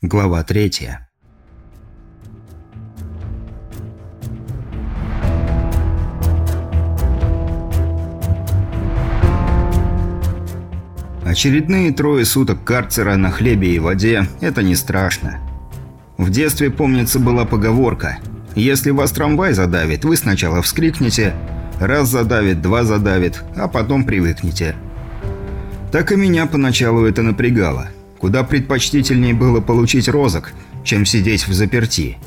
Глава третья. Очередные трое суток карцера на хлебе и воде – это не страшно. В детстве, помнится, была поговорка «Если вас трамвай задавит, вы сначала вскрикнете, раз задавит, два задавит, а потом привыкнете». Так и меня поначалу это напрягало – Куда предпочтительнее было получить розок, чем сидеть в заперти.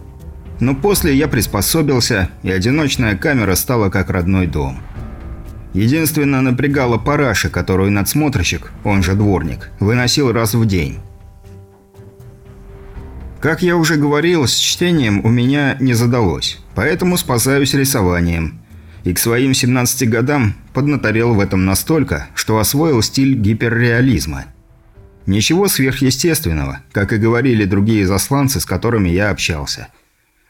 Но после я приспособился, и одиночная камера стала как родной дом. Единственно напрягала параша, которую надсмотрщик, он же дворник, выносил раз в день. Как я уже говорил, с чтением у меня не задалось, поэтому спасаюсь рисованием. И к своим 17 годам поднаторел в этом настолько, что освоил стиль гиперреализма – Ничего сверхъестественного, как и говорили другие засланцы, с которыми я общался.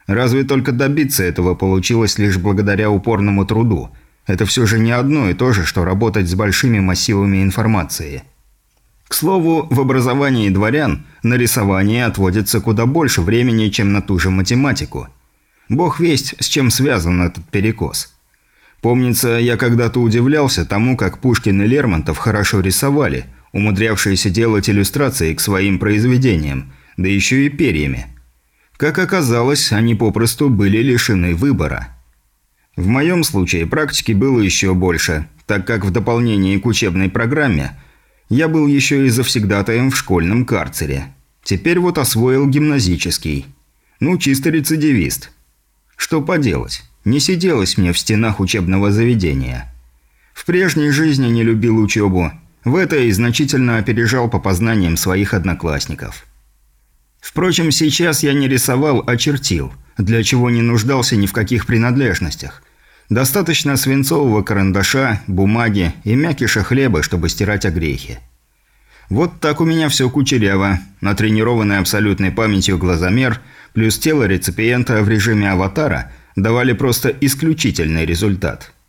Разве только добиться этого получилось лишь благодаря упорному труду. Это все же не одно и то же, что работать с большими массивами информации. К слову, в образовании дворян на рисование отводится куда больше времени, чем на ту же математику. Бог весть, с чем связан этот перекос. Помнится, я когда-то удивлялся тому, как Пушкин и Лермонтов хорошо рисовали – умудрявшиеся делать иллюстрации к своим произведениям, да еще и перьями. Как оказалось, они попросту были лишены выбора. В моем случае практики было еще больше, так как в дополнение к учебной программе я был еще и завсегдатаем в школьном карцере. Теперь вот освоил гимназический. Ну, чисто рецидивист. Что поделать, не сиделось мне в стенах учебного заведения. В прежней жизни не любил учебу, в это и значительно опережал по познаниям своих одноклассников. Впрочем, сейчас я не рисовал, а чертил, для чего не нуждался ни в каких принадлежностях. Достаточно свинцового карандаша, бумаги и мякиша хлеба, чтобы стирать огрехи. Вот так у меня все кучеряво, натренированный абсолютной памятью глазомер, плюс тело реципиента в режиме аватара давали просто исключительный результат –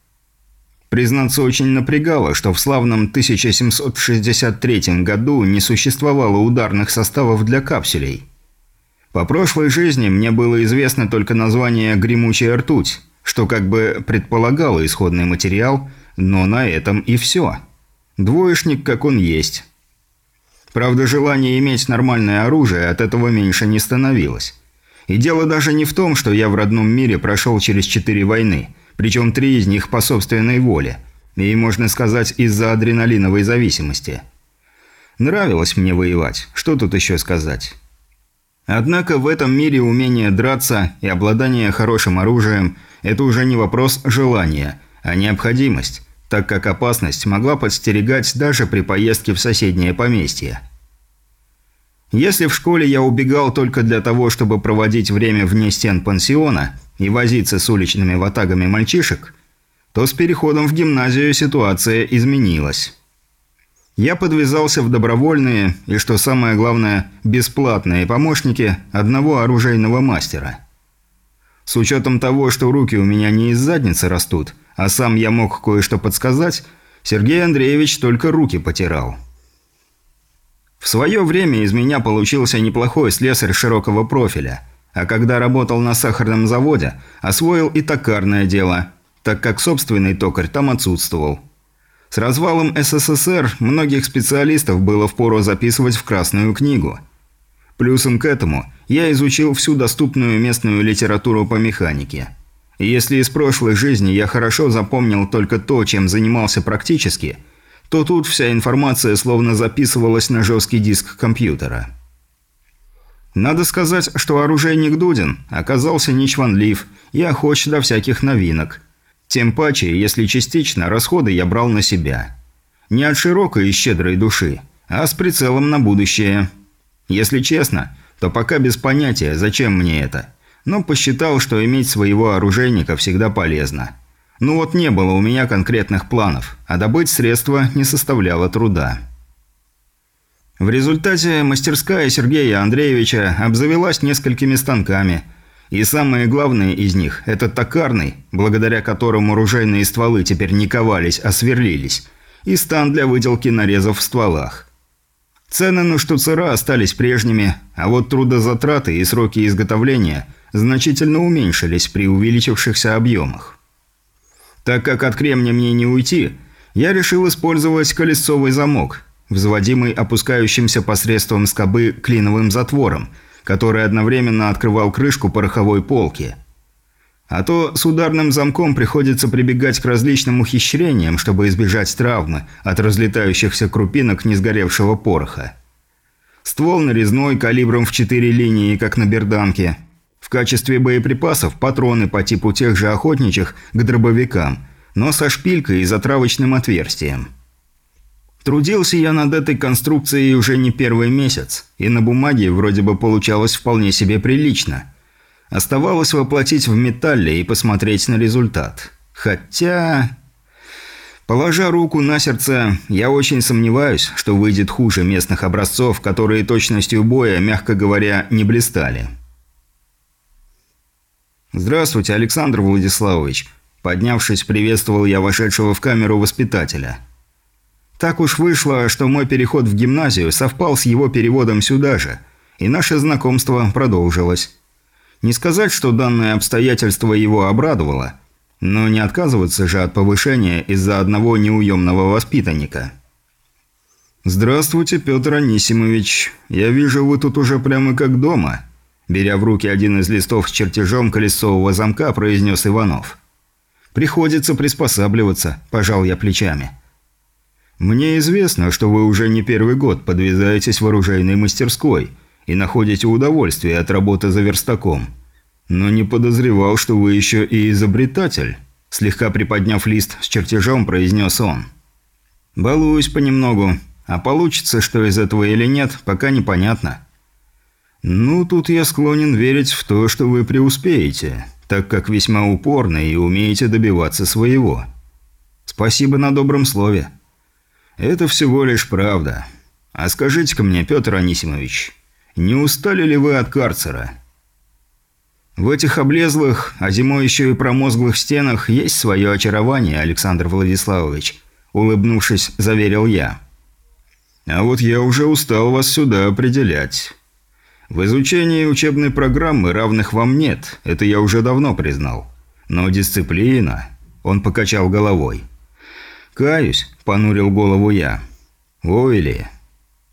Признаться, очень напрягало, что в славном 1763 году не существовало ударных составов для капсулей. По прошлой жизни мне было известно только название «гремучая ртуть», что как бы предполагало исходный материал, но на этом и все. Двоечник, как он есть. Правда, желание иметь нормальное оружие от этого меньше не становилось. И дело даже не в том, что я в родном мире прошел через четыре войны – причем три из них по собственной воле. И, можно сказать, из-за адреналиновой зависимости. Нравилось мне воевать, что тут еще сказать. Однако в этом мире умение драться и обладание хорошим оружием – это уже не вопрос желания, а необходимость, так как опасность могла подстерегать даже при поездке в соседнее поместье. Если в школе я убегал только для того, чтобы проводить время вне стен пансиона и возиться с уличными ватагами мальчишек, то с переходом в гимназию ситуация изменилась. Я подвязался в добровольные и, что самое главное, бесплатные помощники одного оружейного мастера. С учетом того, что руки у меня не из задницы растут, а сам я мог кое-что подсказать, Сергей Андреевич только руки потирал. В свое время из меня получился неплохой слесарь широкого профиля, а когда работал на сахарном заводе, освоил и токарное дело, так как собственный токарь там отсутствовал. С развалом СССР многих специалистов было впору записывать в Красную книгу. Плюсом к этому я изучил всю доступную местную литературу по механике. Если из прошлой жизни я хорошо запомнил только то, чем занимался практически – то тут вся информация словно записывалась на жесткий диск компьютера. Надо сказать, что оружейник Дудин оказался не чванлив и охоч до всяких новинок. Тем паче, если частично, расходы я брал на себя. Не от широкой и щедрой души, а с прицелом на будущее. Если честно, то пока без понятия, зачем мне это. Но посчитал, что иметь своего оружейника всегда полезно. Ну вот не было у меня конкретных планов, а добыть средства не составляло труда. В результате мастерская Сергея Андреевича обзавелась несколькими станками, и самые главные из них – это токарный, благодаря которому оружейные стволы теперь не ковались, а сверлились, и стан для выделки нарезов в стволах. Цены на штуцера остались прежними, а вот трудозатраты и сроки изготовления значительно уменьшились при увеличившихся объемах. Так как от кремня мне не уйти, я решил использовать колесовый замок, взводимый опускающимся посредством скобы клиновым затвором, который одновременно открывал крышку пороховой полки. А то с ударным замком приходится прибегать к различным ухищрениям, чтобы избежать травмы от разлетающихся крупинок несгоревшего пороха. Ствол нарезной калибром в 4 линии, как на берданке. В качестве боеприпасов патроны по типу тех же охотничьих к дробовикам, но со шпилькой и затравочным отверстием. Трудился я над этой конструкцией уже не первый месяц, и на бумаге вроде бы получалось вполне себе прилично. Оставалось воплотить в металле и посмотреть на результат. Хотя... Положа руку на сердце, я очень сомневаюсь, что выйдет хуже местных образцов, которые точностью боя, мягко говоря, не блистали. «Здравствуйте, Александр Владиславович», Поднявшись, приветствовал я вошедшего в камеру воспитателя. Так уж вышло, что мой переход в гимназию совпал с его переводом сюда же, и наше знакомство продолжилось. Не сказать, что данное обстоятельство его обрадовало, но не отказываться же от повышения из-за одного неуемного воспитанника. «Здравствуйте, Петр Анисимович. Я вижу, вы тут уже прямо как дома», беря в руки один из листов с чертежом колесового замка, произнес Иванов. «Приходится приспосабливаться», – пожал я плечами. «Мне известно, что вы уже не первый год подвязаетесь в оружейной мастерской и находите удовольствие от работы за верстаком. Но не подозревал, что вы еще и изобретатель», – слегка приподняв лист с чертежом, произнес он. «Балуюсь понемногу, а получится, что из этого или нет, пока непонятно». «Ну, тут я склонен верить в то, что вы преуспеете так как весьма упорны и умеете добиваться своего. Спасибо на добром слове. Это всего лишь правда. А скажите-ка мне, Петр Анисимович, не устали ли вы от карцера? В этих облезлых, а зимой еще и промозглых стенах есть свое очарование, Александр Владиславович, улыбнувшись, заверил я. А вот я уже устал вас сюда определять. В изучении учебной программы равных вам нет, это я уже давно признал. Но дисциплина... Он покачал головой. «Каюсь», – понурил голову я. «Ойли.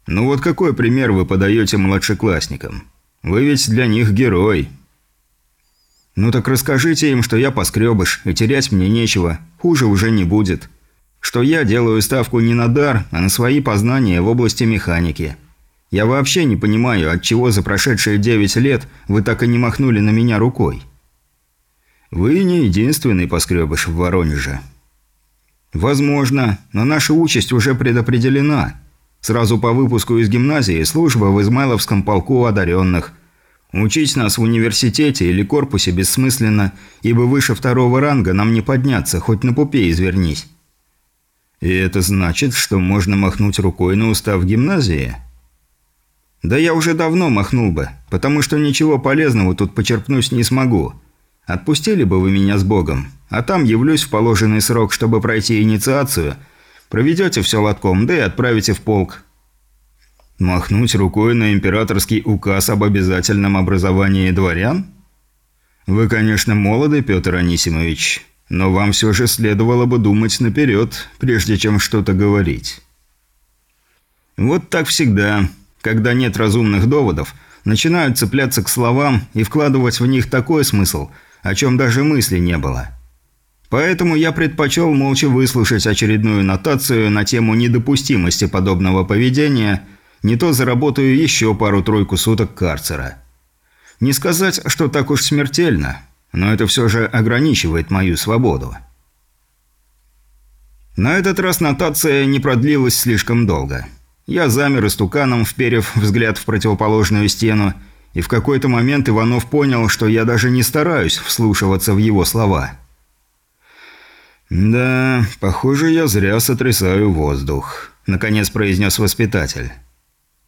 Ну вот какой пример вы подаете младшеклассникам? Вы ведь для них герой». «Ну так расскажите им, что я поскребыш, и терять мне нечего, хуже уже не будет. Что я делаю ставку не на дар, а на свои познания в области механики». Я вообще не понимаю, от чего за прошедшие девять лет вы так и не махнули на меня рукой. Вы не единственный поскребыш в Воронеже. Возможно, но наша участь уже предопределена. Сразу по выпуску из гимназии служба в Измайловском полку одаренных. Учить нас в университете или корпусе бессмысленно, ибо выше второго ранга нам не подняться, хоть на пупе извернись. И это значит, что можно махнуть рукой на устав гимназии – да я уже давно махнул бы, потому что ничего полезного тут почерпнуть не смогу. Отпустили бы вы меня с Богом, а там явлюсь в положенный срок, чтобы пройти инициацию. Проведете все лотком, да и отправите в полк. Махнуть рукой на императорский указ об обязательном образовании дворян? Вы, конечно, молоды, Петр Анисимович, но вам все же следовало бы думать наперед, прежде чем что-то говорить. Вот так всегда. Когда нет разумных доводов, начинают цепляться к словам и вкладывать в них такой смысл, о чем даже мысли не было. Поэтому я предпочел молча выслушать очередную нотацию на тему недопустимости подобного поведения, не то заработаю еще пару-тройку суток карцера. Не сказать, что так уж смертельно, но это все же ограничивает мою свободу. На этот раз нотация не продлилась слишком долго. Я замер истуканом, вперев взгляд в противоположную стену, и в какой-то момент Иванов понял, что я даже не стараюсь вслушиваться в его слова. «Да, похоже, я зря сотрясаю воздух», – наконец произнес воспитатель.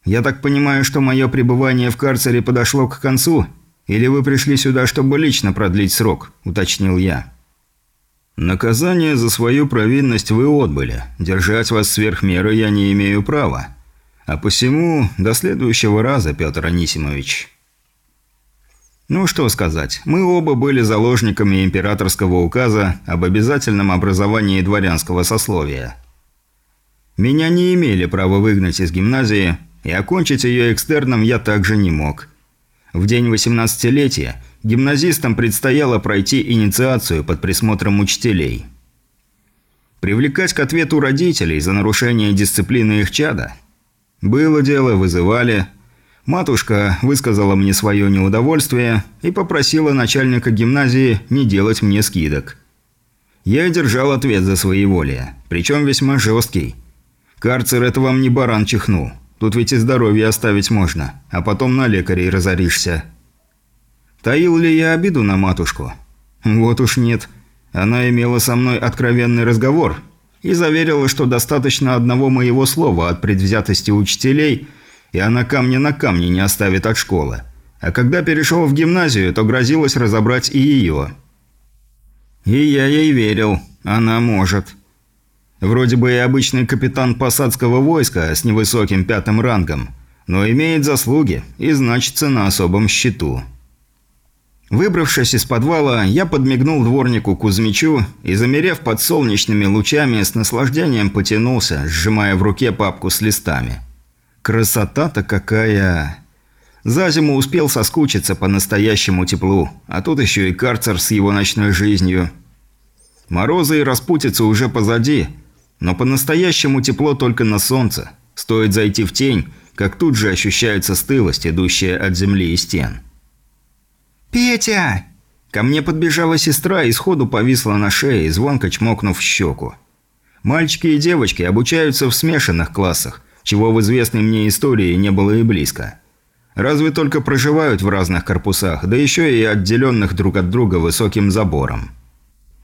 «Я так понимаю, что мое пребывание в карцере подошло к концу? Или вы пришли сюда, чтобы лично продлить срок?» – уточнил я. «Наказание за свою провинность вы отбыли. Держать вас сверх меры я не имею права. А посему до следующего раза, Петр Анисимович. Ну что сказать, мы оба были заложниками императорского указа об обязательном образовании дворянского сословия. Меня не имели права выгнать из гимназии, и окончить ее экстерном я также не мог. В день 18-летия гимназистам предстояло пройти инициацию под присмотром учителей. Привлекать к ответу родителей за нарушение дисциплины их чада? Было дело, вызывали – Матушка высказала мне свое неудовольствие и попросила начальника гимназии не делать мне скидок. Я держал ответ за своеволие, причем весьма жесткий. Карцер – это вам не баран чихнул. Тут ведь и здоровье оставить можно, а потом на лекарей разоришься. Таил ли я обиду на матушку? Вот уж нет. Она имела со мной откровенный разговор и заверила, что достаточно одного моего слова от предвзятости учителей – и она камня на камне не оставит от школы. А когда перешел в гимназию, то грозилось разобрать и ее. И я ей верил. Она может. Вроде бы и обычный капитан посадского войска с невысоким пятым рангом, но имеет заслуги и значится на особом счету. Выбравшись из подвала, я подмигнул дворнику Кузьмичу и, замерев под солнечными лучами, с наслаждением потянулся, сжимая в руке папку с листами – Красота-то какая! За зиму успел соскучиться по настоящему теплу, а тут еще и карцер с его ночной жизнью. Морозы и распутица уже позади, но по-настоящему тепло только на солнце. Стоит зайти в тень, как тут же ощущается стылость, идущая от земли и стен. «Петя!» Ко мне подбежала сестра и сходу повисла на шее, звонко чмокнув в щеку. Мальчики и девочки обучаются в смешанных классах – чего в известной мне истории не было и близко. Разве только проживают в разных корпусах, да еще и отделенных друг от друга высоким забором.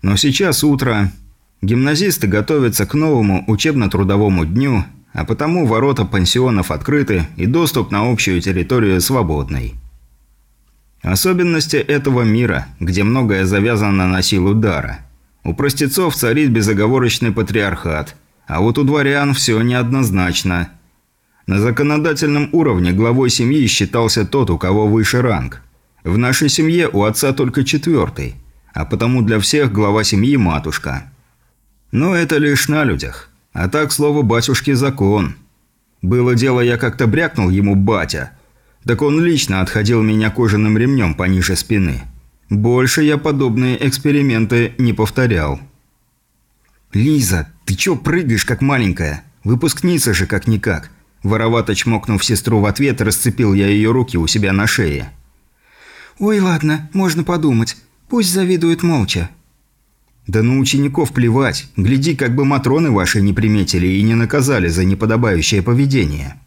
Но сейчас утро. Гимназисты готовятся к новому учебно-трудовому дню, а потому ворота пансионов открыты и доступ на общую территорию свободный. Особенности этого мира, где многое завязано на силу дара. У простецов царит безоговорочный патриархат – а вот у дворян все неоднозначно. На законодательном уровне главой семьи считался тот, у кого выше ранг. В нашей семье у отца только четвертый, а потому для всех глава семьи – матушка. Но это лишь на людях. А так слово батюшки – закон. Было дело, я как-то брякнул ему «батя». Так он лично отходил меня кожаным ремнем пониже спины. Больше я подобные эксперименты не повторял. «Лиза, ты чё прыгаешь, как маленькая? Выпускница же, как-никак!» Воровато чмокнув сестру в ответ, расцепил я ее руки у себя на шее. «Ой, ладно, можно подумать. Пусть завидуют молча». «Да на учеников плевать. Гляди, как бы матроны ваши не приметили и не наказали за неподобающее поведение».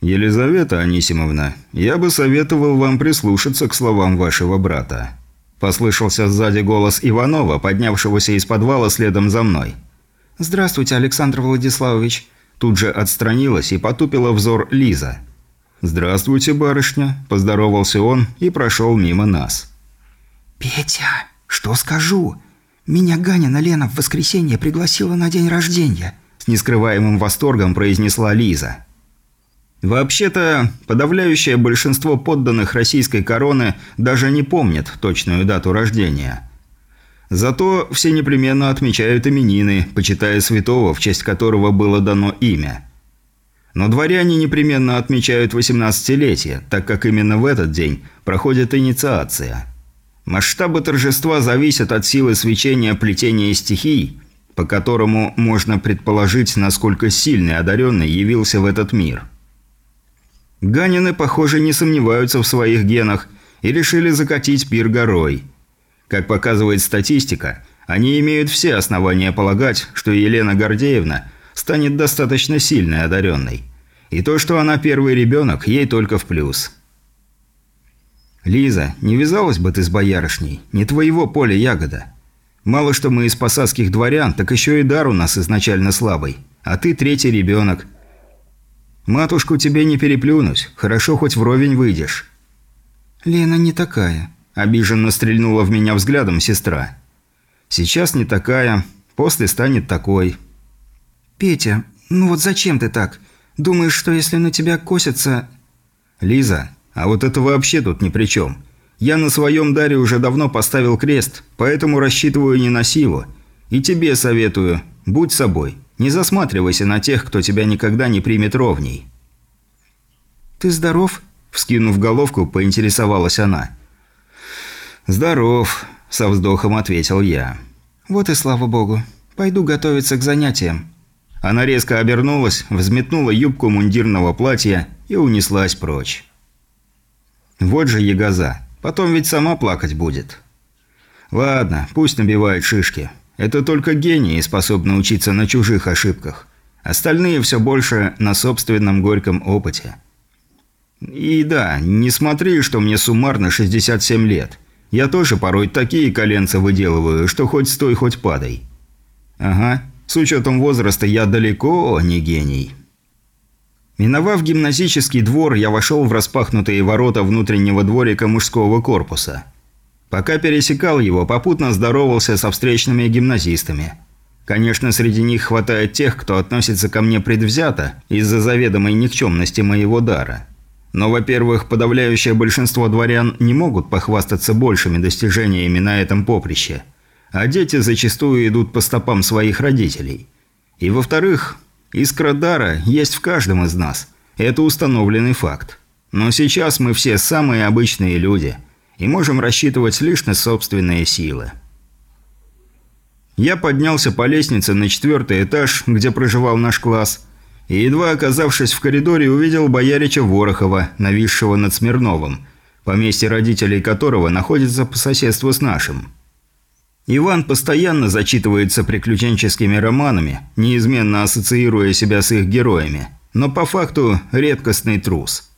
«Елизавета Анисимовна, я бы советовал вам прислушаться к словам вашего брата». Послышался сзади голос Иванова, поднявшегося из подвала следом за мной. «Здравствуйте, Александр Владиславович». Тут же отстранилась и потупила взор Лиза. «Здравствуйте, барышня», – поздоровался он и прошел мимо нас. «Петя, что скажу? Меня Ганина Лена в воскресенье пригласила на день рождения», – с нескрываемым восторгом произнесла Лиза. Вообще-то, подавляющее большинство подданных российской короны даже не помнят точную дату рождения. Зато все непременно отмечают именины, почитая святого, в честь которого было дано имя. Но дворяне непременно отмечают 18-летие, так как именно в этот день проходит инициация. Масштабы торжества зависят от силы свечения плетения стихий, по которому можно предположить, насколько сильный одаренный явился в этот мир – Ганины, похоже, не сомневаются в своих генах и решили закатить пир горой. Как показывает статистика, они имеют все основания полагать, что Елена Гордеевна станет достаточно сильной одаренной. И то, что она первый ребенок, ей только в плюс. «Лиза, не вязалась бы ты с боярышней? Не твоего поля ягода. Мало что мы из посадских дворян, так еще и дар у нас изначально слабый. А ты третий ребенок. Матушку тебе не переплюнуть, хорошо хоть вровень выйдешь». «Лена не такая», – обиженно стрельнула в меня взглядом сестра. «Сейчас не такая, после станет такой». «Петя, ну вот зачем ты так? Думаешь, что если на тебя косятся...» «Лиза, а вот это вообще тут ни при чем. Я на своем даре уже давно поставил крест, поэтому рассчитываю не на силу. И тебе советую, будь собой. Не засматривайся на тех, кто тебя никогда не примет ровней». «Ты здоров?» – вскинув головку, поинтересовалась она. «Здоров», – со вздохом ответил я. «Вот и слава богу. Пойду готовиться к занятиям». Она резко обернулась, взметнула юбку мундирного платья и унеслась прочь. Вот же ягоза. Потом ведь сама плакать будет. Ладно, пусть набивает шишки. Это только гении способны учиться на чужих ошибках. Остальные все больше на собственном горьком опыте. И да, не смотри, что мне суммарно 67 лет. Я тоже порой такие коленца выделываю, что хоть стой, хоть падай. Ага, с учетом возраста я далеко не гений. Миновав гимназический двор, я вошел в распахнутые ворота внутреннего дворика мужского корпуса. Пока пересекал его, попутно здоровался со встречными гимназистами. Конечно, среди них хватает тех, кто относится ко мне предвзято из-за заведомой никчемности моего дара. Но, во-первых, подавляющее большинство дворян не могут похвастаться большими достижениями на этом поприще – а дети зачастую идут по стопам своих родителей. И во-вторых, искра дара есть в каждом из нас. Это установленный факт. Но сейчас мы все самые обычные люди и можем рассчитывать лишь на собственные силы. Я поднялся по лестнице на четвертый этаж, где проживал наш класс, и едва оказавшись в коридоре, увидел боярича Ворохова, нависшего над Смирновым, поместье родителей которого находится по соседству с нашим. Иван постоянно зачитывается приключенческими романами, неизменно ассоциируя себя с их героями, но по факту редкостный трус.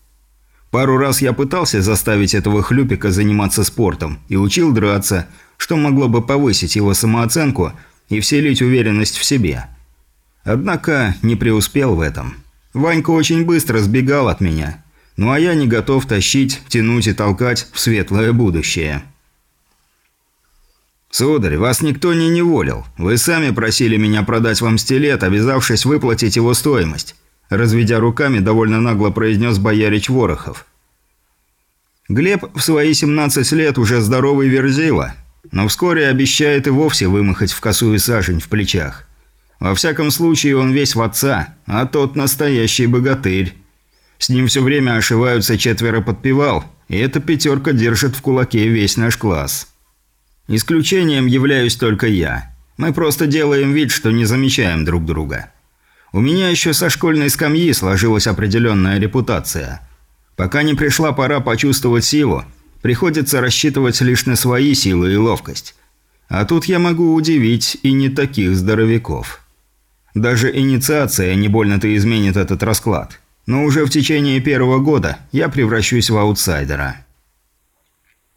Пару раз я пытался заставить этого хлюпика заниматься спортом и учил драться, что могло бы повысить его самооценку и вселить уверенность в себе. Однако не преуспел в этом. Ванька очень быстро сбегал от меня, ну а я не готов тащить, тянуть и толкать в светлое будущее. «Сударь, вас никто не неволил. Вы сами просили меня продать вам стилет, обязавшись выплатить его стоимость», разведя руками, довольно нагло произнес боярич Ворохов. Глеб в свои 17 лет уже здоровый верзила, но вскоре обещает и вовсе вымахать в косую сажень в плечах. Во всяком случае, он весь в отца, а тот настоящий богатырь. С ним все время ошиваются четверо подпевал, и эта пятерка держит в кулаке весь наш класс. Исключением являюсь только я. Мы просто делаем вид, что не замечаем друг друга. У меня еще со школьной скамьи сложилась определенная репутация. Пока не пришла пора почувствовать силу, приходится рассчитывать лишь на свои силы и ловкость. А тут я могу удивить и не таких здоровяков. Даже инициация не больно-то изменит этот расклад. Но уже в течение первого года я превращусь в аутсайдера.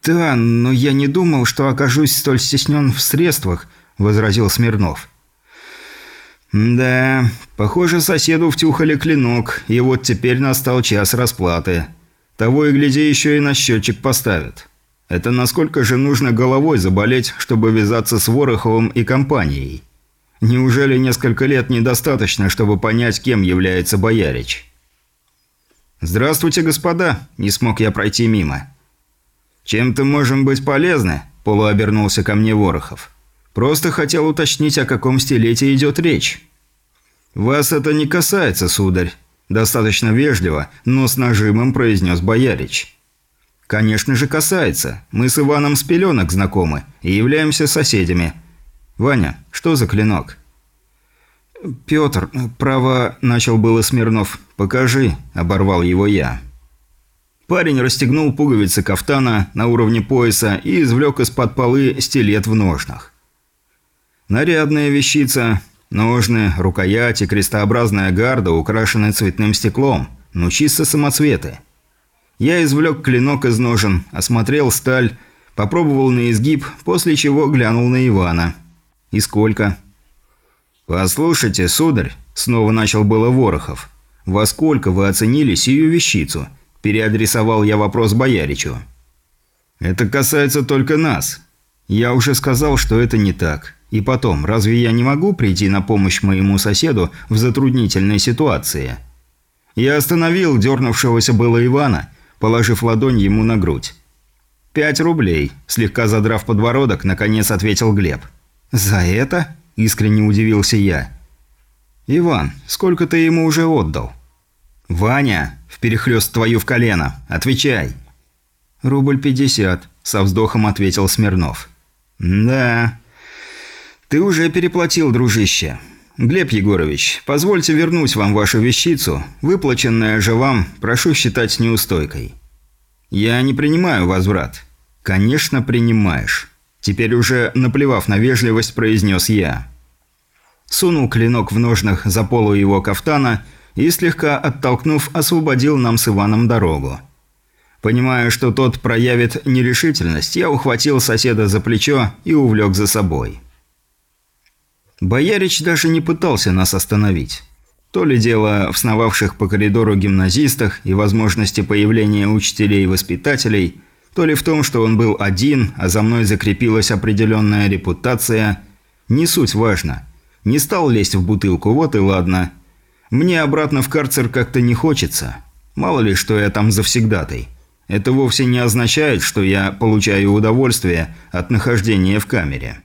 «Да, но я не думал, что окажусь столь стеснен в средствах», – возразил Смирнов. «Да, похоже, соседу втюхали клинок, и вот теперь настал час расплаты. Того и гляди, еще и на счетчик поставят. Это насколько же нужно головой заболеть, чтобы вязаться с Вороховым и компанией? Неужели несколько лет недостаточно, чтобы понять, кем является Боярич?» «Здравствуйте, господа!» – не смог я пройти мимо. «Чем-то можем быть полезны?» – полуобернулся ко мне Ворохов. «Просто хотел уточнить, о каком стилете идет речь». «Вас это не касается, сударь», – достаточно вежливо, но с нажимом произнес Боярич. «Конечно же касается. Мы с Иваном с пеленок знакомы и являемся соседями. Ваня, что за клинок?» «Петр, право...» – начал было Смирнов. «Покажи», – оборвал его я. Парень расстегнул пуговицы кафтана на уровне пояса и извлек из-под полы стилет в ножнах. Нарядная вещица, ножны, рукоять и крестообразная гарда украшены цветным стеклом, ну чисто самоцветы. Я извлек клинок из ножен, осмотрел сталь, попробовал на изгиб, после чего глянул на Ивана. «И сколько?» «Послушайте, сударь», – снова начал было Ворохов, – «во сколько вы оценили сию вещицу?» Переадресовал я вопрос Бояричу. «Это касается только нас. Я уже сказал, что это не так. И потом, разве я не могу прийти на помощь моему соседу в затруднительной ситуации?» Я остановил дернувшегося было Ивана, положив ладонь ему на грудь. «Пять рублей», – слегка задрав подбородок, наконец ответил Глеб. «За это?» – искренне удивился я. «Иван, сколько ты ему уже отдал?» «Ваня, вперехлёст твою в колено, отвечай!» «Рубль пятьдесят», – со вздохом ответил Смирнов. «Да, ты уже переплатил, дружище. Глеб Егорович, позвольте вернуть вам вашу вещицу, выплаченная же вам, прошу считать неустойкой». «Я не принимаю возврат». «Конечно, принимаешь». Теперь уже, наплевав на вежливость, произнес я. Сунул клинок в ножнах за полу его кафтана и, слегка оттолкнув, освободил нам с Иваном дорогу. Понимая, что тот проявит нерешительность, я ухватил соседа за плечо и увлек за собой. Боярич даже не пытался нас остановить. То ли дело в сновавших по коридору гимназистах и возможности появления учителей и воспитателей, то ли в том, что он был один, а за мной закрепилась определенная репутация. Не суть важно. Не стал лезть в бутылку, вот и ладно. Мне обратно в карцер как-то не хочется. Мало ли, что я там завсегдатай. Это вовсе не означает, что я получаю удовольствие от нахождения в камере.